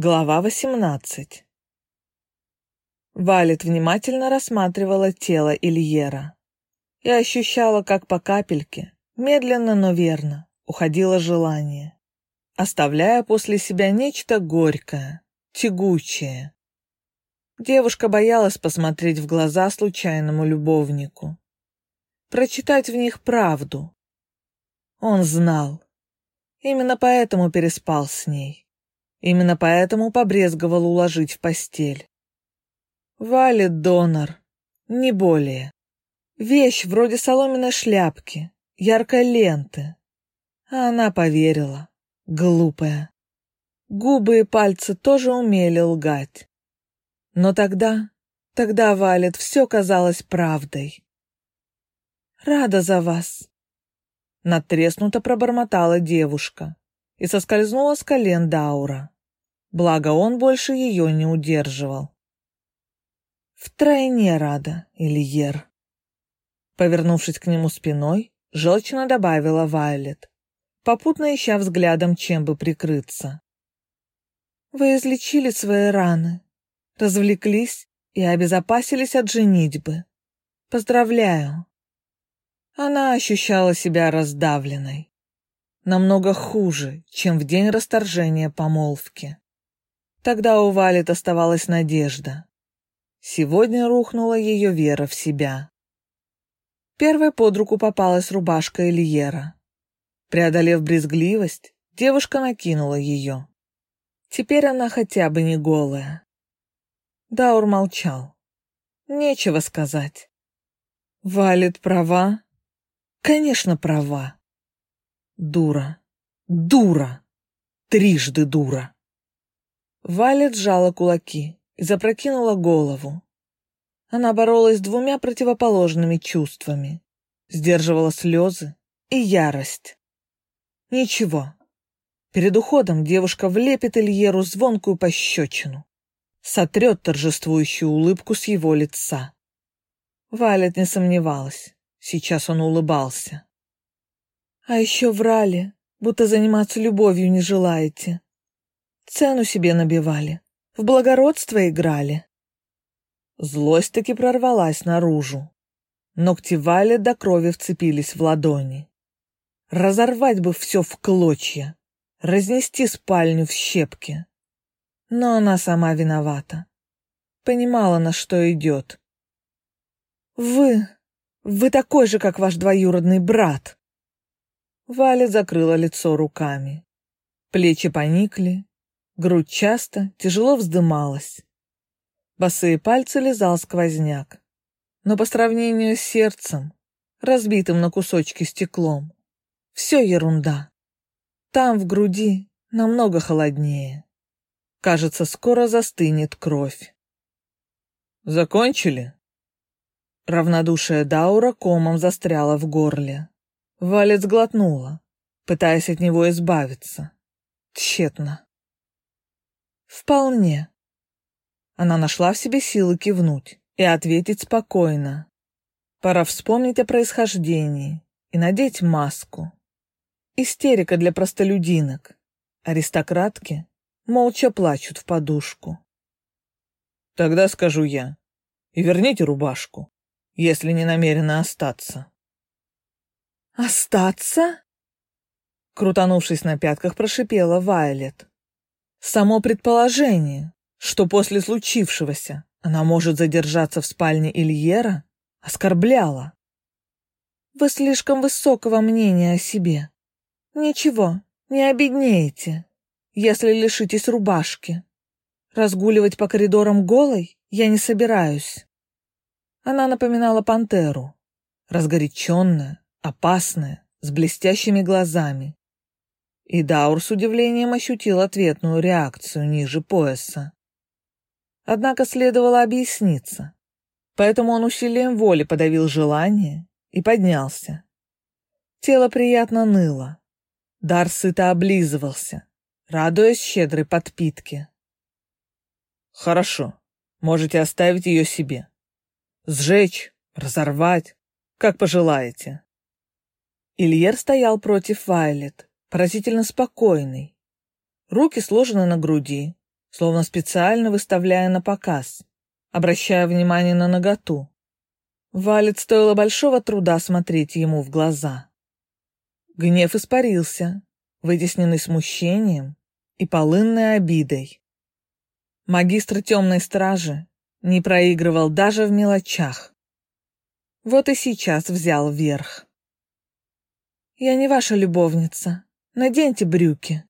Глава 18 Валет внимательно рассматривала тело Ильера и ощущала, как по капельке, медленно, но верно, уходило желание, оставляя после себя нечто горькое, тягучее. Девушка боялась посмотреть в глаза случайному любовнику, прочитать в них правду. Он знал. Именно поэтому переспал с ней. Именно поэтому побрезговал уложить в постель. Валит донор, не более. Вещь вроде соломенной шляпки, яркой ленты. А она поверила, глупая. Губы и пальцы тоже умели лгать. Но тогда, тогда, Валет, все казалось правдой. «Рада за вас», — натреснуто пробормотала девушка и соскользнула с колен Даура. Благо он больше ее не удерживал. «Втройне рада, Ильер». Повернувшись к нему спиной, желчно добавила Вайлет, попутно ища взглядом, чем бы прикрыться. «Вы излечили свои раны, развлеклись и обезопасились от женитьбы. Поздравляю!» Она ощущала себя раздавленной намного хуже, чем в день расторжения помолвки. Тогда у Валет оставалась надежда. Сегодня рухнула ее вера в себя. Первой под руку попалась рубашка Ильера. Преодолев брезгливость, девушка накинула ее. Теперь она хотя бы не голая. Даур молчал. Нечего сказать. Валет права? Конечно, права. Дура. Дура. Трижды дура. Валя сжала кулаки и запрокинула голову. Она боролась с двумя противоположными чувствами. Сдерживала слезы и ярость. Ничего. Перед уходом девушка влепит Ильеру звонкую пощечину. Сотрет торжествующую улыбку с его лица. Валет не сомневалась. Сейчас он улыбался. А еще врали, будто заниматься любовью не желаете. Цену себе набивали, в благородство играли. Злость таки прорвалась наружу. Ногти Вали до крови вцепились в ладони. Разорвать бы все в клочья, разнести спальню в щепки. Но она сама виновата. Понимала, на что идет. «Вы... вы такой же, как ваш двоюродный брат!» Валя закрыла лицо руками. Плечи поникли, грудь часто, тяжело вздымалась. Босые пальцы лизал сквозняк. Но по сравнению с сердцем, разбитым на кусочки стеклом, все ерунда. Там, в груди, намного холоднее. Кажется, скоро застынет кровь. «Закончили?» Равнодушие Даура комом застряло в горле. Валет сглотнула, пытаясь от него избавиться. Тщетно. «Вполне». Она нашла в себе силы кивнуть и ответить спокойно. Пора вспомнить о происхождении и надеть маску. Истерика для простолюдинок. Аристократки молча плачут в подушку. Тогда скажу я. И верните рубашку, если не намерены остаться. «Остаться?» Крутанувшись на пятках, прошипела Вайлет. Само предположение, что после случившегося она может задержаться в спальне Ильера, оскорбляло. «Вы слишком высокого мнения о себе. Ничего, не обеднеете, если лишитесь рубашки. Разгуливать по коридорам голой я не собираюсь». Она напоминала пантеру, разгоряченная, опасная, с блестящими глазами. И Даур с удивлением ощутил ответную реакцию ниже пояса. Однако следовало объясниться, поэтому он усилием воли подавил желание и поднялся. Тело приятно ныло. Дар сыто облизывался, радуясь щедрой подпитке. «Хорошо, можете оставить ее себе. Сжечь, разорвать, как пожелаете». Ильер стоял против Вайлет, поразительно спокойный. Руки сложены на груди, словно специально выставляя на показ, обращая внимание на наготу. Валет стоило большого труда смотреть ему в глаза. Гнев испарился, вытесненный смущением и полынной обидой. Магистр темной стражи не проигрывал даже в мелочах. Вот и сейчас взял верх. «Я не ваша любовница. Наденьте брюки».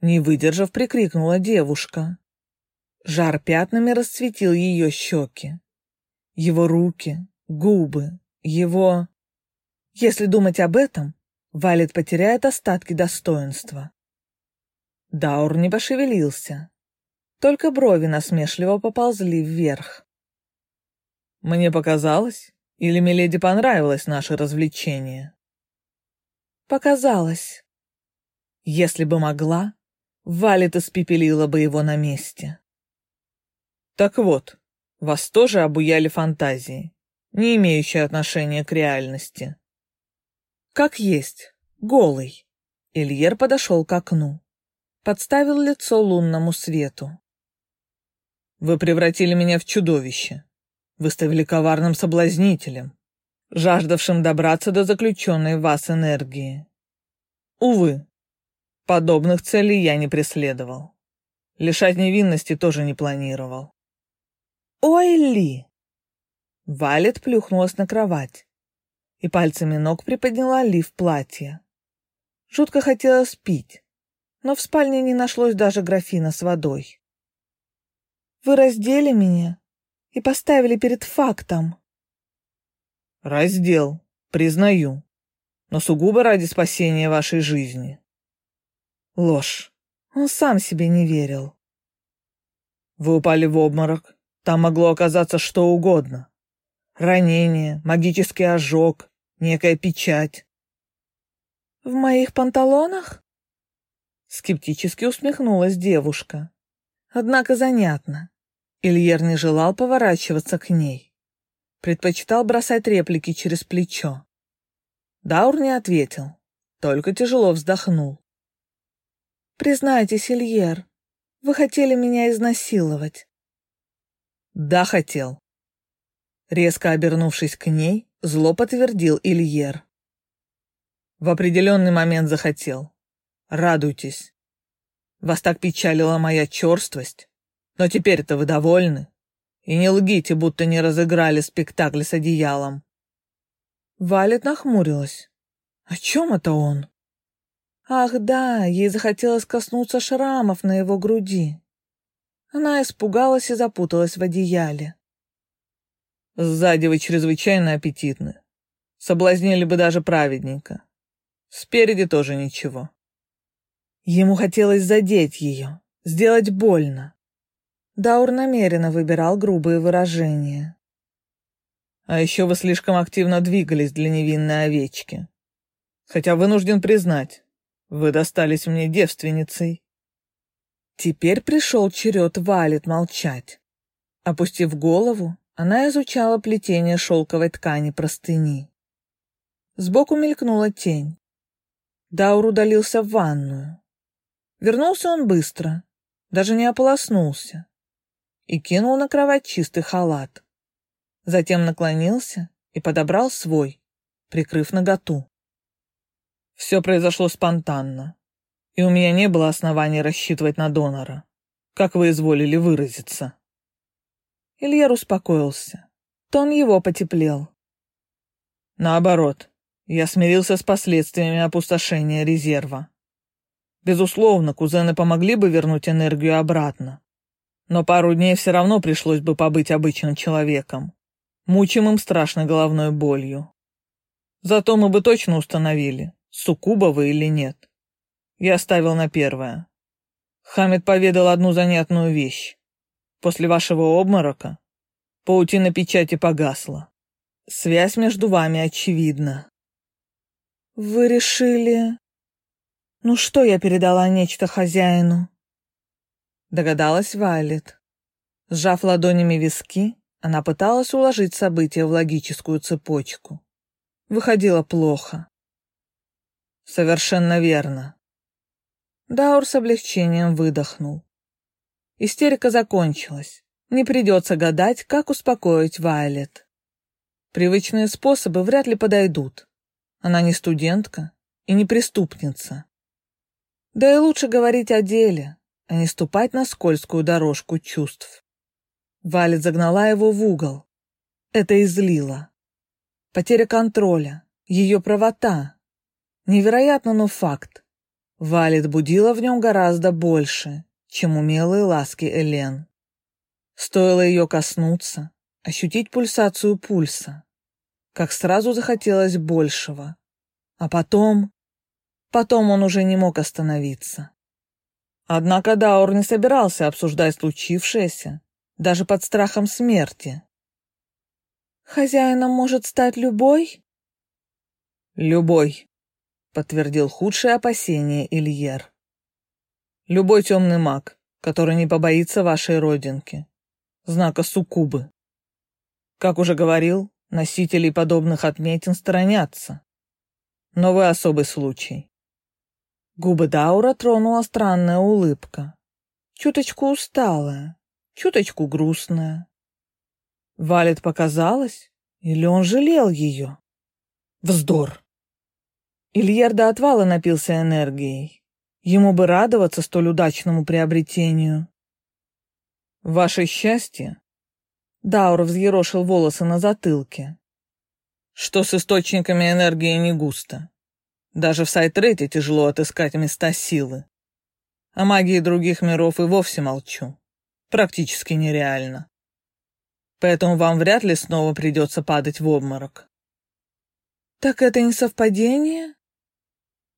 Не выдержав, прикрикнула девушка. Жар пятнами расцветил ее щеки. Его руки, губы, его... Если думать об этом, Валет потеряет остатки достоинства. Даур не пошевелился. Только брови насмешливо поползли вверх. «Мне показалось, или Миледи понравилось наше развлечение?» «Показалось. Если бы могла, Валет испепелила бы его на месте». «Так вот, вас тоже обуяли фантазии, не имеющие отношения к реальности?» «Как есть, голый». Ильер подошел к окну подставил лицо лунному свету. «Вы превратили меня в чудовище, выставили коварным соблазнителем, жаждавшим добраться до заключенной вас энергии. Увы, подобных целей я не преследовал. Лишать невинности тоже не планировал». «Ой, Ли!» Валет плюхнулась на кровать и пальцами ног приподняла Ли в платье. Жутко хотелось пить, но в спальне не нашлось даже графина с водой. «Вы раздели меня и поставили перед фактом». «Раздел, признаю, но сугубо ради спасения вашей жизни». Ложь. Он сам себе не верил. Вы упали в обморок. Там могло оказаться что угодно. Ранение, магический ожог, некая печать. В моих панталонах? Скептически усмехнулась девушка. Однако занятно. Ильер не желал поворачиваться к ней. Предпочитал бросать реплики через плечо. Даур не ответил, только тяжело вздохнул. «Признайтесь, Ильер, вы хотели меня изнасиловать?» «Да, хотел». Резко обернувшись к ней, зло подтвердил Ильер. В определенный момент захотел радуйтесь. Вас так печалила моя черствость, но теперь-то вы довольны. И не лгите, будто не разыграли спектакль с одеялом. Валет нахмурилась. О чем это он? Ах да, ей захотелось коснуться шрамов на его груди. Она испугалась и запуталась в одеяле. Сзади вы чрезвычайно аппетитны. Соблазнили бы даже праведника. Спереди тоже ничего. Ему хотелось задеть ее, сделать больно. Даур намеренно выбирал грубые выражения. А еще вы слишком активно двигались для невинной овечки. Хотя вынужден признать, вы достались мне девственницей. Теперь пришел черед Валет молчать. Опустив голову, она изучала плетение шелковой ткани простыни. Сбоку мелькнула тень. Даур удалился в ванную. Вернулся он быстро, даже не ополоснулся, и кинул на кровать чистый халат. Затем наклонился и подобрал свой, прикрыв наготу. Все произошло спонтанно, и у меня не было оснований рассчитывать на донора, как вы изволили выразиться. Ильер успокоился. Тон его потеплел. Наоборот, я смирился с последствиями опустошения резерва. Безусловно, кузены помогли бы вернуть энергию обратно. Но пару дней все равно пришлось бы побыть обычным человеком, мучимым страшной головной болью. Зато мы бы точно установили, суккуба вы или нет. Я ставил на первое. Хамид поведал одну занятную вещь. После вашего обморока паутина печати погасла. Связь между вами очевидна. Вы решили... Ну что я передала нечто хозяину? Догадалась Вайлет. Сжав ладонями виски, она пыталась уложить события в логическую цепочку. Выходило плохо. Совершенно верно. Даур с облегчением выдохнул. Истерика закончилась. Не придется гадать, как успокоить Вайлет. Привычные способы вряд ли подойдут. Она не студентка и не преступница. Да и лучше говорить о деле, а не ступать на скользкую дорожку чувств. Валет загнала его в угол. Это излило. Потеря контроля, ее правота. Невероятно, но факт. Валет будила в нем гораздо больше, чем умелые ласки Элен. Стоило ее коснуться, ощутить пульсацию пульса, как сразу захотелось большего. А потом... Потом он уже не мог остановиться. Однако Даур не собирался обсуждать случившееся, даже под страхом смерти. «Хозяином может стать любой?» «Любой», — подтвердил худшее опасение Ильер. «Любой темный маг, который не побоится вашей родинки, знака суккубы. Как уже говорил, носителей подобных отметин сторонятся. Но вы особый случай. Губы Даура тронула странная улыбка. Чуточку усталая, чуточку грустная. Валет показалось, или он жалел ее? Вздор. Ильер до отвала напился энергией. Ему бы радоваться столь удачному приобретению. Ваше счастье? Даур взъерошил волосы на затылке. Что с источниками энергии не густо. Даже в Сайтрете тяжело отыскать места силы. О магии других миров и вовсе молчу. Практически нереально. Поэтому вам вряд ли снова придется падать в обморок. «Так это не совпадение?»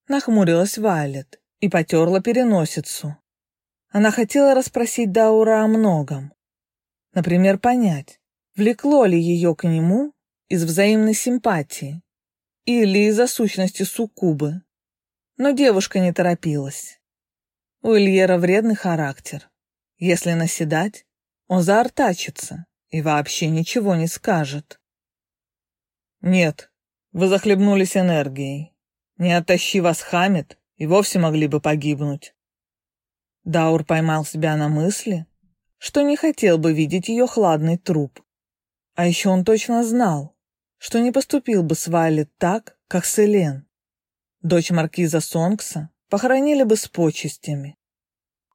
Нахмурилась Вайлет и потерла переносицу. Она хотела расспросить Даура о многом. Например, понять, влекло ли ее к нему из взаимной симпатии или из-за сущности суккубы. Но девушка не торопилась. У Ильера вредный характер. Если наседать, он заортачится и вообще ничего не скажет. Нет, вы захлебнулись энергией. Не оттащи вас Хамид, и вовсе могли бы погибнуть. Даур поймал себя на мысли, что не хотел бы видеть ее хладный труп. А еще он точно знал, что не поступил бы с Вайлет так, как с Элен. Дочь маркиза Сонгса похоронили бы с почестями,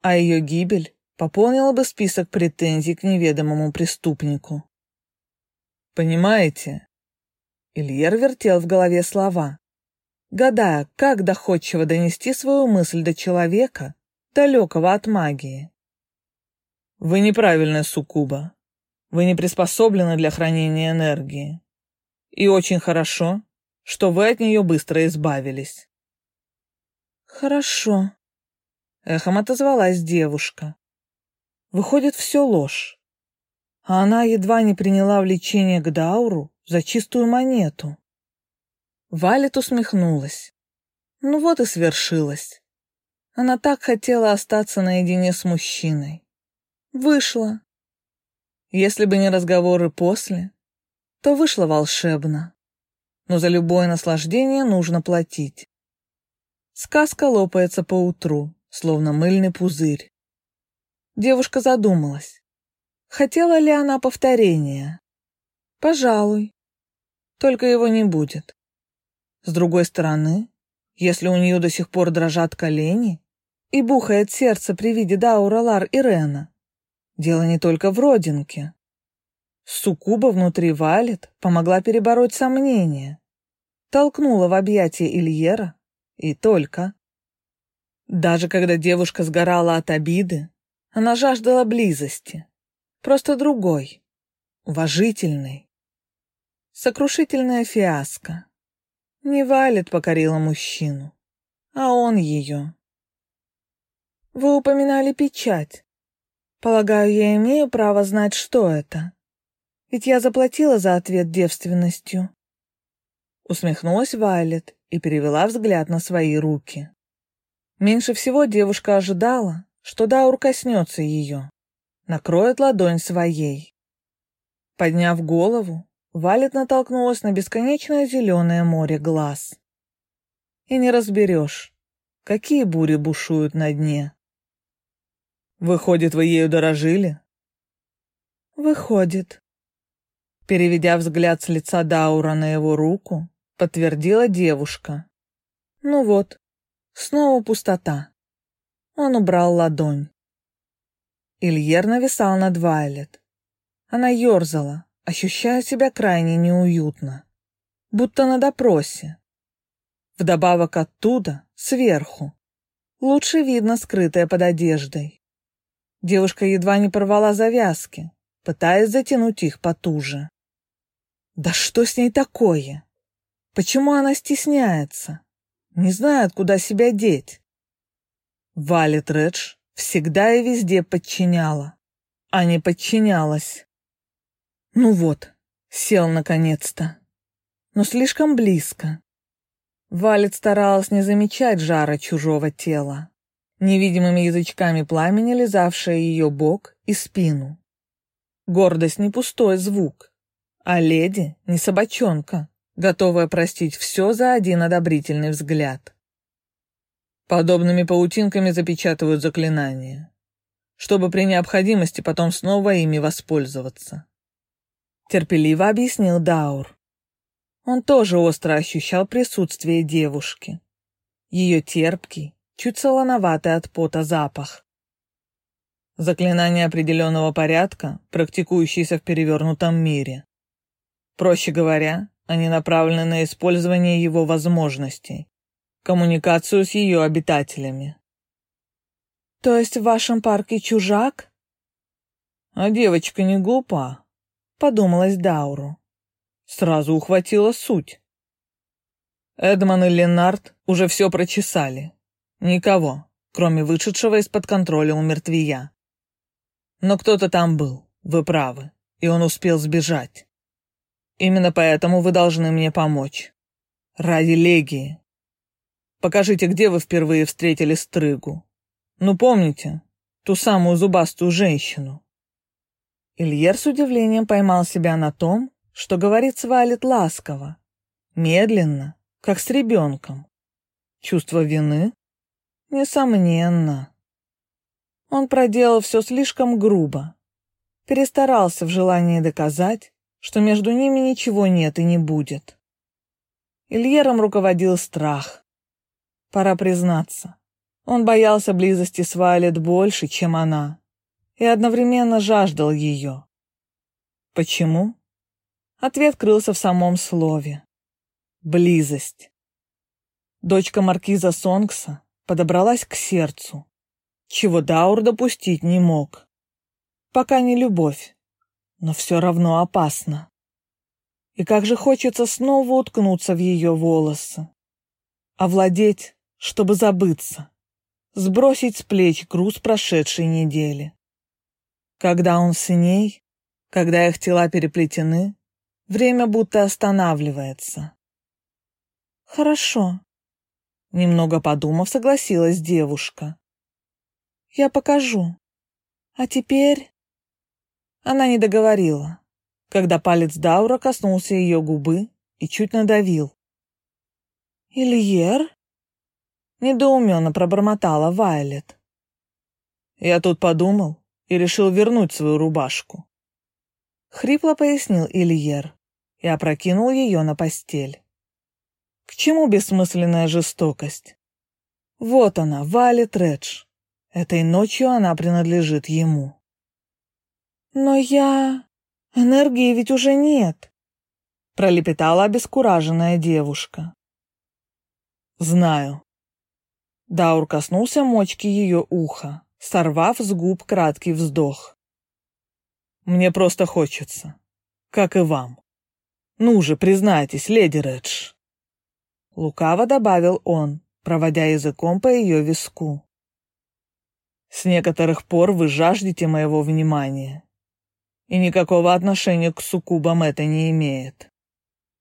а ее гибель пополнила бы список претензий к неведомому преступнику. Понимаете? Ильер вертел в голове слова, гадая, как доходчиво донести свою мысль до человека, далекого от магии. Вы неправильная суккуба. Вы не приспособлены для хранения энергии. И очень хорошо, что вы от нее быстро избавились. Хорошо. Эхом отозвалась девушка. Выходит, все ложь. А она едва не приняла влечение к Дауру за чистую монету. Валет усмехнулась. Ну вот и свершилось. Она так хотела остаться наедине с мужчиной. Вышла. Если бы не разговоры после, то вышло волшебно. Но за любое наслаждение нужно платить. Сказка лопается по утру, словно мыльный пузырь. Девушка задумалась. Хотела ли она повторения? Пожалуй. Только его не будет. С другой стороны, если у нее до сих пор дрожат колени и бухает сердце при виде Даура Лар и Рена, Дело не только в родинке. Суккуба внутри валит, помогла перебороть сомнения. Толкнула в объятия Ильера и только. Даже когда девушка сгорала от обиды, она жаждала близости. Просто другой, уважительной. Сокрушительная фиаско. Не Валет покорила мужчину, а он ее. Вы упоминали печать. Полагаю, я имею право знать, что это. Ведь я заплатила за ответ девственностью. Усмехнулась Вайлет и перевела взгляд на свои руки. Меньше всего девушка ожидала, что Даур коснется ее, накроет ладонь своей. Подняв голову, Валет натолкнулась на бесконечное зеленое море глаз. И не разберешь, какие бури бушуют на дне. Выходит, вы ею дорожили? Выходит. Переведя взгляд с лица Даура на его руку, подтвердила девушка. Ну вот, снова пустота. Он убрал ладонь. Ильер нависал над Вайлет. Она ерзала, ощущая себя крайне неуютно, будто на допросе. Вдобавок оттуда, сверху, лучше видно скрытое под одеждой. Девушка едва не порвала завязки, пытаясь затянуть их потуже. Да что с ней такое? Почему она стесняется? Не знает, куда себя деть. Валет Редж всегда и везде подчиняла, а не подчинялась. Ну вот, сел наконец-то. Но слишком близко. Валет старалась не замечать жара чужого тела невидимыми язычками пламени лизавшая ее бок и спину. Гордость не пустой звук, а леди не собачонка, готовая простить все за один одобрительный взгляд. Подобными паутинками запечатывают заклинания, чтобы при необходимости потом снова ими воспользоваться. Терпеливо объяснил Даур. Он тоже остро ощущал присутствие девушки. Ее терпкий, чуть солоноватый от пота запах. Заклинание определенного порядка, практикующееся в перевернутом мире. Проще говоря, они направлены на использование его возможностей, коммуникацию с ее обитателями. То есть в вашем парке чужак? А девочка не глупа, подумалась Дауру. Сразу ухватила суть. Эдман и Ленард уже все прочесали, Никого, кроме вышедшего из-под контроля у мертвия. Но кто-то там был, вы правы, и он успел сбежать. Именно поэтому вы должны мне помочь. Ради Легии. Покажите, где вы впервые встретили Стрыгу. Ну, помните, ту самую зубастую женщину. Ильер с удивлением поймал себя на том, что говорит Свалит ласково, медленно, как с ребенком. Чувство вины Несомненно. Он проделал все слишком грубо. Перестарался в желании доказать, что между ними ничего нет и не будет. Ильером руководил страх. Пора признаться, он боялся близости с Вайлет больше, чем она, и одновременно жаждал ее. Почему? Ответ крылся в самом слове. Близость. Дочка маркиза Сонгса подобралась к сердцу, чего Даур допустить не мог. Пока не любовь, но все равно опасно. И как же хочется снова уткнуться в ее волосы. Овладеть, чтобы забыться. Сбросить с плеч груз прошедшей недели. Когда он с ней, когда их тела переплетены, время будто останавливается. «Хорошо», Немного подумав, согласилась девушка. «Я покажу. А теперь...» Она не договорила, когда палец Даура коснулся ее губы и чуть надавил. «Ильер?» Недоуменно пробормотала Вайлет. «Я тут подумал и решил вернуть свою рубашку». Хрипло пояснил Ильер и опрокинул ее на постель. К чему бессмысленная жестокость? Вот она, валит Редж. Этой ночью она принадлежит ему. Но я... Энергии ведь уже нет, пролепетала обескураженная девушка. Знаю. Даур коснулся мочки ее уха, сорвав с губ краткий вздох. Мне просто хочется, как и вам. Ну же, признайтесь, леди Редж. Лукаво добавил он, проводя языком по ее виску. С некоторых пор вы жаждете моего внимания. И никакого отношения к суккубам это не имеет.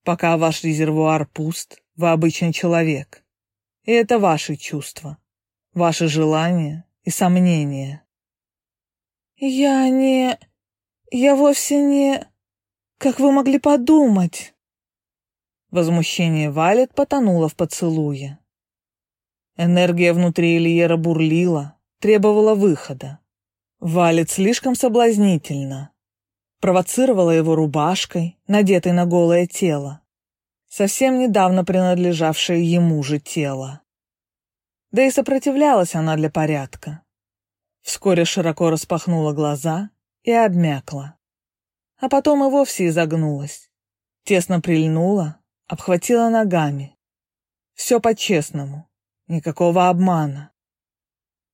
Пока ваш резервуар пуст, вы обычный человек. И это ваши чувства, ваши желания и сомнения. Я не... Я вовсе не... Как вы могли подумать? Возмущение Валет потонуло в поцелуе. Энергия внутри Ильера бурлила, требовала выхода. Валит слишком соблазнительно. Провоцировала его рубашкой, надетой на голое тело. Совсем недавно принадлежавшее ему же тело. Да и сопротивлялась она для порядка. Вскоре широко распахнула глаза и обмякла. А потом и вовсе изогнулась. Тесно прильнула, обхватила ногами. Все по-честному, никакого обмана.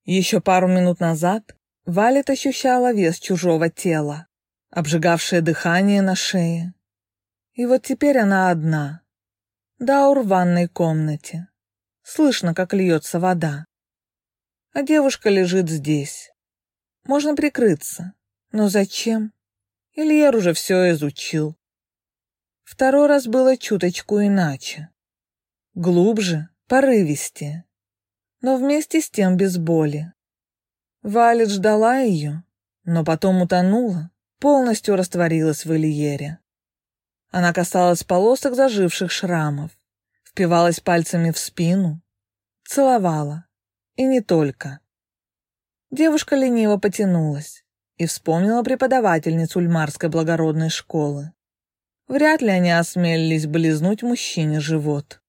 Еще пару минут назад Валет ощущала вес чужого тела, обжигавшее дыхание на шее. И вот теперь она одна. Даур в ванной комнате. Слышно, как льется вода. А девушка лежит здесь. Можно прикрыться. Но зачем? Ильер уже все изучил. Второй раз было чуточку иначе. Глубже, порывистее. Но вместе с тем без боли. Валет ждала ее, но потом утонула, полностью растворилась в Ильере. Она касалась полосок заживших шрамов, впивалась пальцами в спину, целовала. И не только. Девушка лениво потянулась и вспомнила преподавательницу Ульмарской благородной школы. Вряд ли они осмелились близнуть мужчине живот.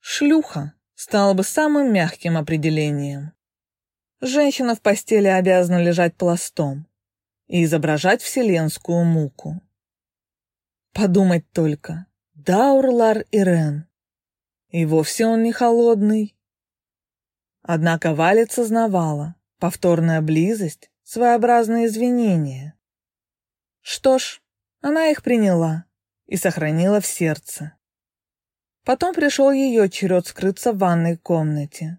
Шлюха стала бы самым мягким определением. Женщина в постели обязана лежать пластом и изображать вселенскую муку. Подумать только, Даурлар Ирен. И вовсе он не холодный. Однако Валет сознавала, повторная близость — своеобразное извинение. Что ж, она их приняла и сохранила в сердце. Потом пришел ее черед скрыться в ванной комнате.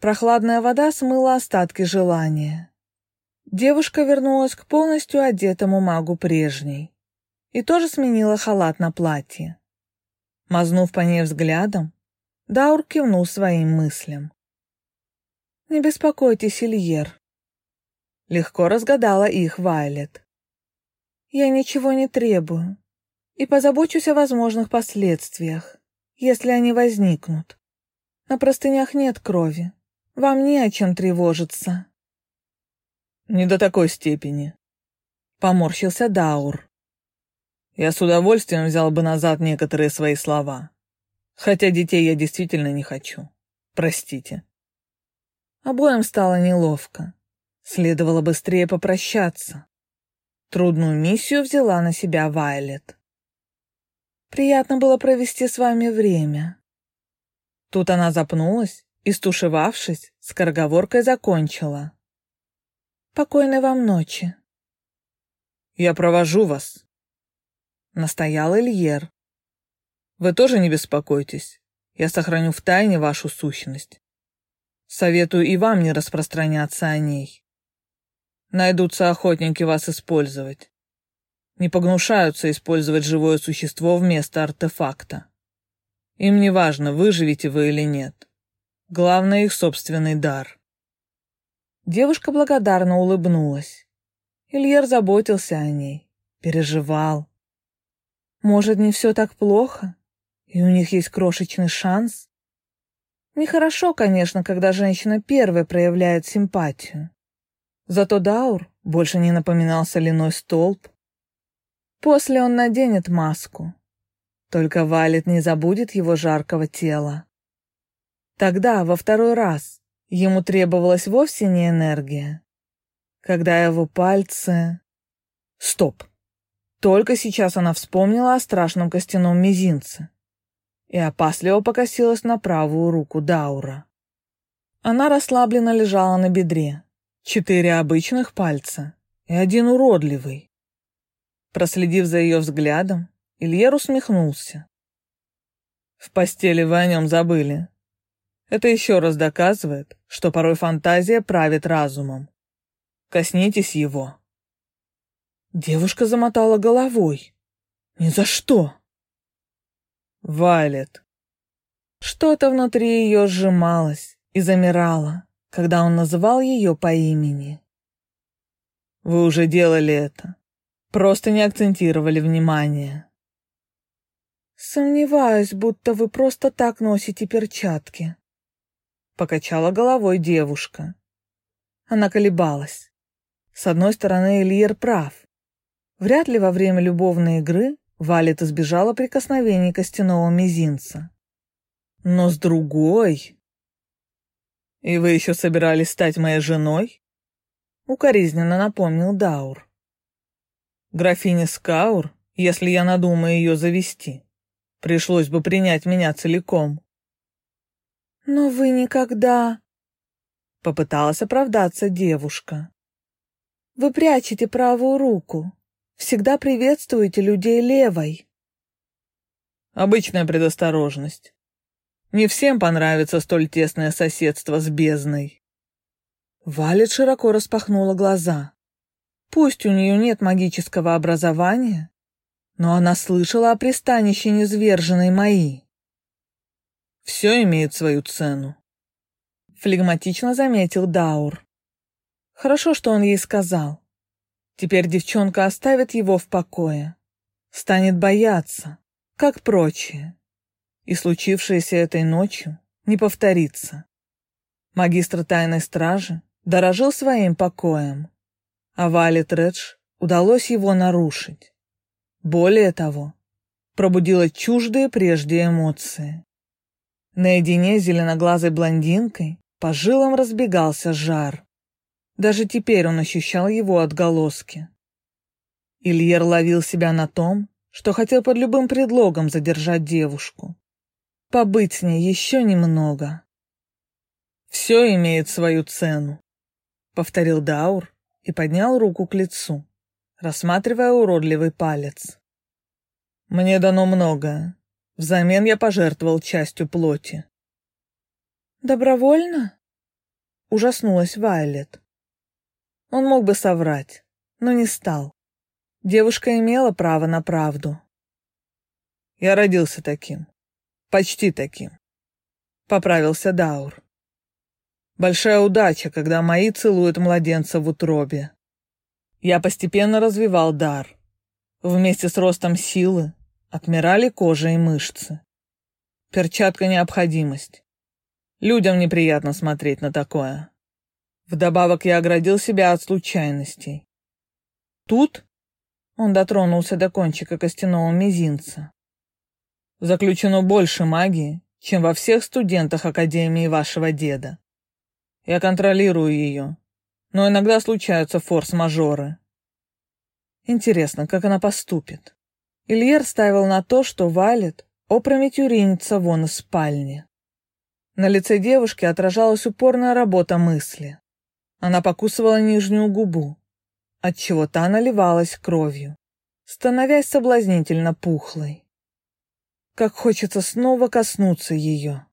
Прохладная вода смыла остатки желания. Девушка вернулась к полностью одетому магу прежней и тоже сменила халат на платье. Мазнув по ней взглядом, Даур кивнул своим мыслям. «Не беспокойтесь, Ильер». Легко разгадала их Вайлет. «Я ничего не требую и позабочусь о возможных последствиях, если они возникнут. На простынях нет крови, вам не о чем тревожиться. Не до такой степени. Поморщился Даур. Я с удовольствием взял бы назад некоторые свои слова. Хотя детей я действительно не хочу. Простите. Обоим стало неловко. Следовало быстрее попрощаться. Трудную миссию взяла на себя Вайлет. Приятно было провести с вами время. Тут она запнулась и, стушевавшись, скороговоркой закончила. «Покойной вам ночи». «Я провожу вас», — настоял Ильер. «Вы тоже не беспокойтесь. Я сохраню в тайне вашу сущность. Советую и вам не распространяться о ней. Найдутся охотники вас использовать. Не погнушаются использовать живое существо вместо артефакта. Им не важно, выживете вы или нет. Главное их собственный дар. Девушка благодарно улыбнулась. Ильер заботился о ней, переживал. Может, не все так плохо, и у них есть крошечный шанс? Нехорошо, конечно, когда женщина первой проявляет симпатию. Зато Даур больше не напоминал соляной столб. После он наденет маску. Только Валет не забудет его жаркого тела. Тогда, во второй раз, ему требовалась вовсе не энергия. Когда его пальцы... Стоп! Только сейчас она вспомнила о страшном костяном мизинце и опасливо покосилась на правую руку Даура. Она расслабленно лежала на бедре. Четыре обычных пальца и один уродливый. Проследив за ее взглядом, Ильер усмехнулся. «В постели вы о нем забыли», это еще раз доказывает, что порой фантазия правит разумом. Коснитесь его. Девушка замотала головой. Ни за что. Вайлет. Что-то внутри ее сжималось и замирало, когда он называл ее по имени. Вы уже делали это. Просто не акцентировали внимание. Сомневаюсь, будто вы просто так носите перчатки. Покачала головой девушка. Она колебалась. С одной стороны, Ильер прав. Вряд ли во время любовной игры Валет избежала прикосновений костяного мизинца. Но с другой... «И вы еще собирались стать моей женой?» Укоризненно напомнил Даур. «Графиня Скаур, если я надумаю ее завести, пришлось бы принять меня целиком». «Но вы никогда...» Попыталась оправдаться девушка. «Вы прячете правую руку. Всегда приветствуете людей левой». Обычная предосторожность. Не всем понравится столь тесное соседство с бездной. Валет широко распахнула глаза. Пусть у нее нет магического образования, но она слышала о пристанище незверженной Маи. Все имеет свою цену. Флегматично заметил Даур. Хорошо, что он ей сказал. Теперь девчонка оставит его в покое. Станет бояться, как прочие и случившееся этой ночью не повторится. Магистр тайной стражи дорожил своим покоем, а Вале Тредж удалось его нарушить. Более того, пробудила чуждые прежде эмоции. Наедине с зеленоглазой блондинкой по жилам разбегался жар. Даже теперь он ощущал его отголоски. Ильер ловил себя на том, что хотел под любым предлогом задержать девушку побыть с ней еще немного. «Все имеет свою цену», — повторил Даур и поднял руку к лицу, рассматривая уродливый палец. «Мне дано многое. Взамен я пожертвовал частью плоти». «Добровольно?» — ужаснулась Вайлет. Он мог бы соврать, но не стал. Девушка имела право на правду. Я родился таким. Почти таким. Поправился Даур. Большая удача, когда мои целуют младенца в утробе. Я постепенно развивал дар. Вместе с ростом силы отмирали кожа и мышцы. Перчатка — необходимость. Людям неприятно смотреть на такое. Вдобавок я оградил себя от случайностей. Тут он дотронулся до кончика костяного мизинца заключено больше магии, чем во всех студентах Академии вашего деда. Я контролирую ее, но иногда случаются форс-мажоры. Интересно, как она поступит. Ильер ставил на то, что валит, опрометью ринется вон из спальни. На лице девушки отражалась упорная работа мысли. Она покусывала нижнюю губу, отчего та наливалась кровью, становясь соблазнительно пухлой. Как хочется снова коснуться ее.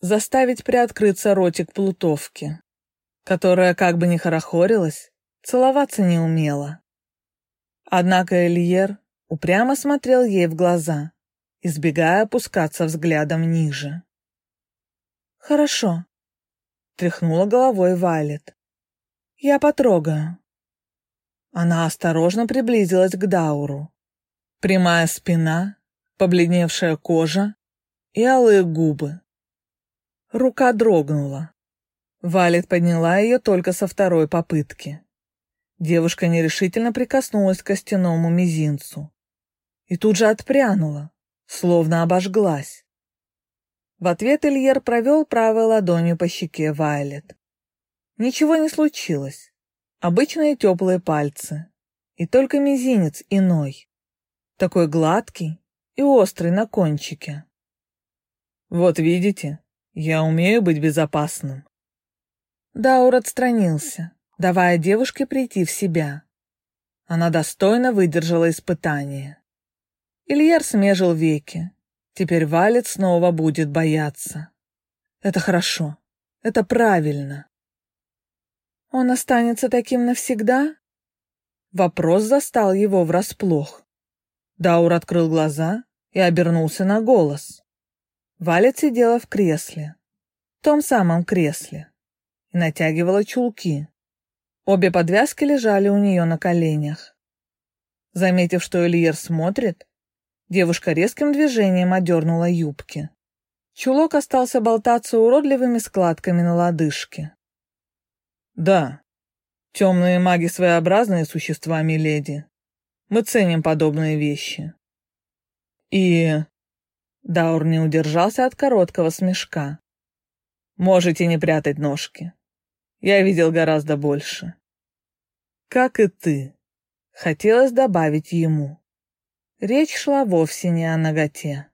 Заставить приоткрыться ротик плутовки, которая, как бы ни хорохорилась, целоваться не умела. Однако Эльер упрямо смотрел ей в глаза, избегая опускаться взглядом ниже. «Хорошо», — тряхнула головой Вайлет. «Я потрогаю». Она осторожно приблизилась к Дауру. Прямая спина, побледневшая кожа и алые губы. Рука дрогнула. Валет подняла ее только со второй попытки. Девушка нерешительно прикоснулась к костяному мизинцу и тут же отпрянула, словно обожглась. В ответ Ильер провел правой ладонью по щеке Вайлет. Ничего не случилось. Обычные теплые пальцы. И только мизинец иной. Такой гладкий и острый на кончике. Вот видите, я умею быть безопасным. Даур отстранился, давая девушке прийти в себя. Она достойно выдержала испытание. Ильяр смежил веки. Теперь Валет снова будет бояться. Это хорошо. Это правильно. Он останется таким навсегда? Вопрос застал его врасплох. Даур открыл глаза и обернулся на голос. Валя сидела в кресле, в том самом кресле, и натягивала чулки. Обе подвязки лежали у нее на коленях. Заметив, что Ильер смотрит, девушка резким движением одернула юбки. Чулок остался болтаться уродливыми складками на лодыжке. «Да», Темные маги своеобразные существа, миледи. Мы ценим подобные вещи. И... Даур не удержался от короткого смешка. Можете не прятать ножки. Я видел гораздо больше. Как и ты. Хотелось добавить ему. Речь шла вовсе не о ноготе.